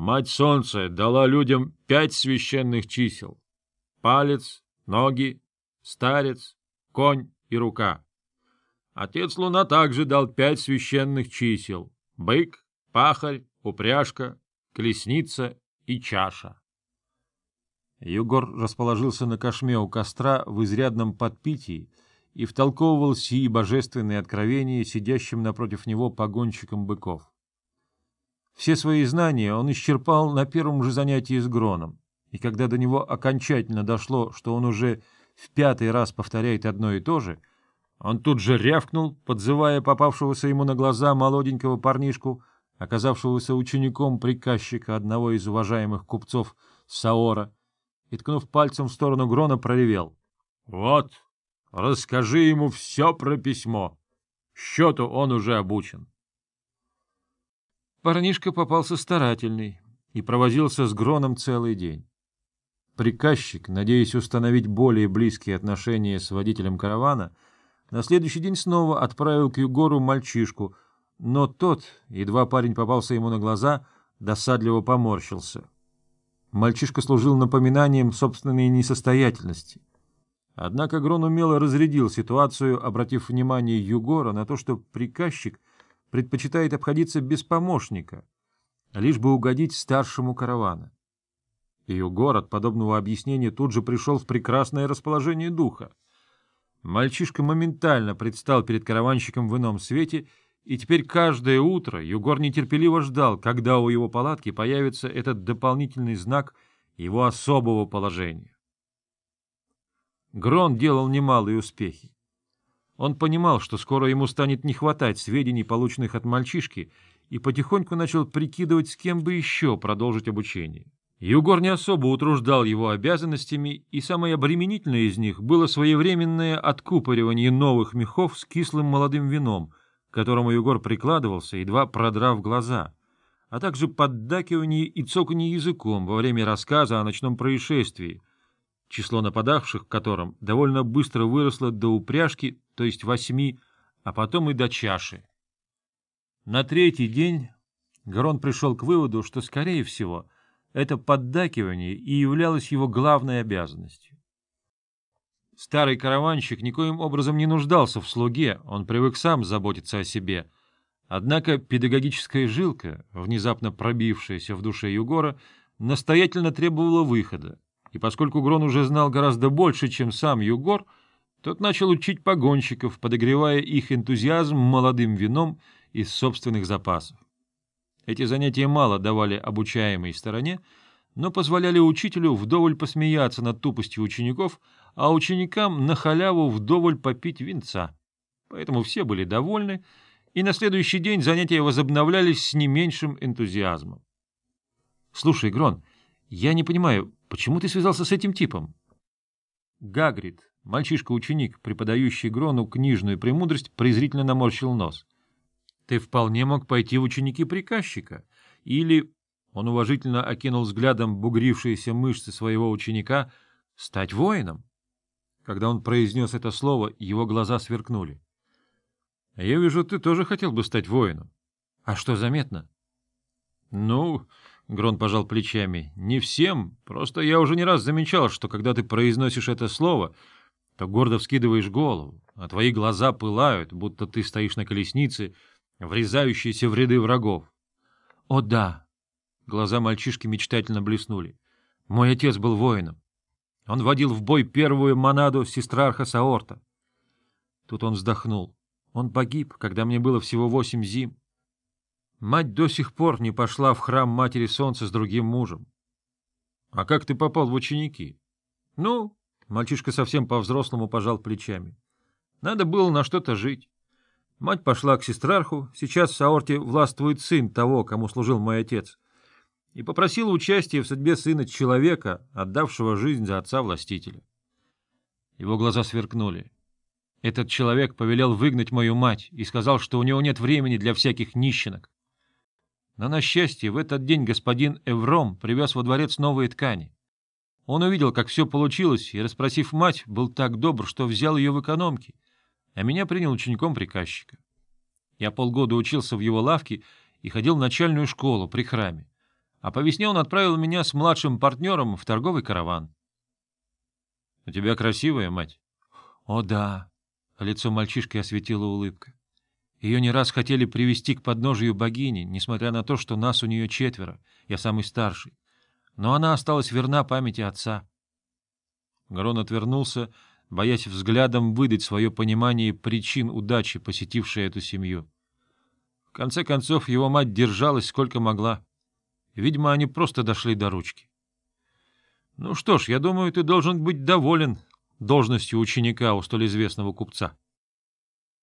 Мать Солнца дала людям пять священных чисел — палец, ноги, старец, конь и рука. Отец Луна также дал пять священных чисел — бык, пахарь, упряжка, колесница и чаша. Югор расположился на кошме у костра в изрядном подпитии и втолковывал сии божественные откровения сидящим напротив него погонщиком быков. Все свои знания он исчерпал на первом же занятии с Гроном, и когда до него окончательно дошло, что он уже в пятый раз повторяет одно и то же, он тут же рявкнул, подзывая попавшегося ему на глаза молоденького парнишку, оказавшегося учеником приказчика одного из уважаемых купцов Саора, и, ткнув пальцем в сторону Грона, проревел. — Вот, расскажи ему все про письмо. Счету он уже обучен. Парнишка попался старательный и провозился с Гроном целый день. Приказчик, надеясь установить более близкие отношения с водителем каравана, на следующий день снова отправил к Югору мальчишку, но тот, едва парень попался ему на глаза, досадливо поморщился. Мальчишка служил напоминанием собственной несостоятельности. Однако Грон умело разрядил ситуацию, обратив внимание Югора на то, что приказчик предпочитает обходиться без помощника, лишь бы угодить старшему каравана. Ее город подобного объяснения тут же пришел в прекрасное расположение духа. Мальчишка моментально предстал перед караванщиком в ином свете, и теперь каждое утро Югор нетерпеливо ждал, когда у его палатки появится этот дополнительный знак его особого положения. Грон делал немалые успехи. Он понимал, что скоро ему станет не хватать сведений, полученных от мальчишки, и потихоньку начал прикидывать, с кем бы еще продолжить обучение. Югор не особо утруждал его обязанностями, и самое обременительное из них было своевременное откупоривание новых мехов с кислым молодым вином, к которому Югор прикладывался, едва продрав глаза, а также поддакивание и цоканье языком во время рассказа о ночном происшествии, число нападавших в котором довольно быстро выросло до упряжки, то есть восьми, а потом и до чаши. На третий день Гарон пришел к выводу, что, скорее всего, это поддакивание и являлось его главной обязанностью. Старый караванщик никоим образом не нуждался в слуге, он привык сам заботиться о себе. Однако педагогическая жилка, внезапно пробившаяся в душе Югора, настоятельно требовала выхода, и поскольку Грон уже знал гораздо больше, чем сам Югор, тот начал учить погонщиков, подогревая их энтузиазм молодым вином из собственных запасов. Эти занятия мало давали обучаемой стороне, но позволяли учителю вдоволь посмеяться над тупостью учеников, а ученикам на халяву вдоволь попить винца. Поэтому все были довольны, и на следующий день занятия возобновлялись с не меньшим энтузиазмом. — Слушай, Грон, я не понимаю, почему ты связался с этим типом? Гагрид, мальчишка-ученик, преподающий Грону книжную премудрость, презрительно наморщил нос. Ты вполне мог пойти в ученики приказчика. Или, он уважительно окинул взглядом бугрившиеся мышцы своего ученика, стать воином. Когда он произнес это слово, его глаза сверкнули. — Я вижу, ты тоже хотел бы стать воином. — А что заметно? — Ну, — Грон пожал плечами. — Не всем. Просто я уже не раз замечал, что когда ты произносишь это слово, то гордо вскидываешь голову, а твои глаза пылают, будто ты стоишь на колеснице, врезающейся в ряды врагов. — О, да! Глаза мальчишки мечтательно блеснули. Мой отец был воином. Он водил в бой первую монаду сестрарха Саорта. Тут он вздохнул. Он погиб, когда мне было всего восемь зим. Мать до сих пор не пошла в храм Матери Солнца с другим мужем. — А как ты попал в ученики? — Ну, мальчишка совсем по-взрослому пожал плечами. Надо было на что-то жить. Мать пошла к сестрарху, сейчас в Саорте властвует сын того, кому служил мой отец, и попросила участия в судьбе сына человека, отдавшего жизнь за отца-властителя. Его глаза сверкнули. Этот человек повелел выгнать мою мать и сказал, что у него нет времени для всяких нищенок. Но, на счастье, в этот день господин Эвром привез во дворец новые ткани. Он увидел, как все получилось, и, расспросив мать, был так добр, что взял ее в экономки, а меня принял учеником приказчика. Я полгода учился в его лавке и ходил в начальную школу при храме, А по весне он отправил меня с младшим партнером в торговый караван. — У тебя красивая мать? — О, да. Лицо мальчишки осветила улыбка. Ее не раз хотели привести к подножию богини, несмотря на то, что нас у нее четверо, я самый старший. Но она осталась верна памяти отца. Грон отвернулся, боясь взглядом выдать свое понимание причин удачи, посетившей эту семью. В конце концов, его мать держалась сколько могла. Видимо, они просто дошли до ручки. — Ну что ж, я думаю, ты должен быть доволен должностью ученика у столь известного купца. —